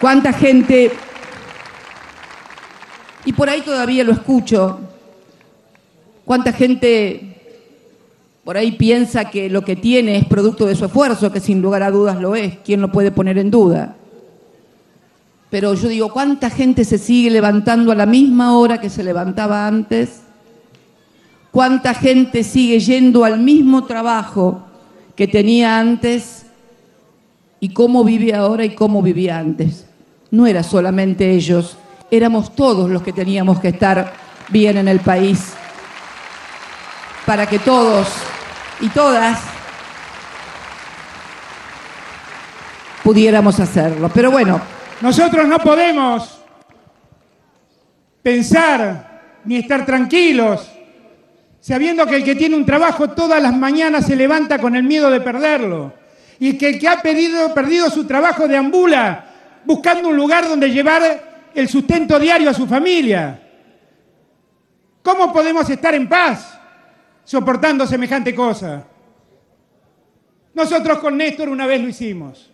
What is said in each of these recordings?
¿Cuánta gente, y por ahí todavía lo escucho, cuánta gente por ahí piensa que lo que tiene es producto de su esfuerzo, que sin lugar a dudas lo es, ¿quién lo puede poner en duda? Pero yo digo, ¿cuánta gente se sigue levantando a la misma hora que se levantaba antes? ¿Cuánta gente sigue yendo al mismo trabajo que tenía antes? ¿Y cómo vive ahora y cómo vivía antes? No era solamente ellos, éramos todos los que teníamos que estar bien en el país para que todos y todas pudiéramos hacerlo. Pero bueno. Nosotros no podemos pensar ni estar tranquilos sabiendo que el que tiene un trabajo todas las mañanas se levanta con el miedo de perderlo y que el que ha perdido su trabajo deambula buscando un lugar donde llevar el sustento diario a su familia. ¿Cómo podemos estar en paz soportando semejante cosa? Nosotros con Néstor una vez lo hicimos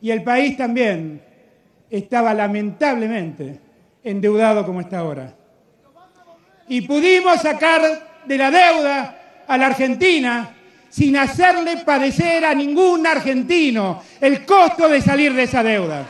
y el país también estaba lamentablemente endeudado como está ahora. Y pudimos sacar de la deuda a la Argentina sin hacerle padecer a ningún argentino el costo de salir de esa deuda.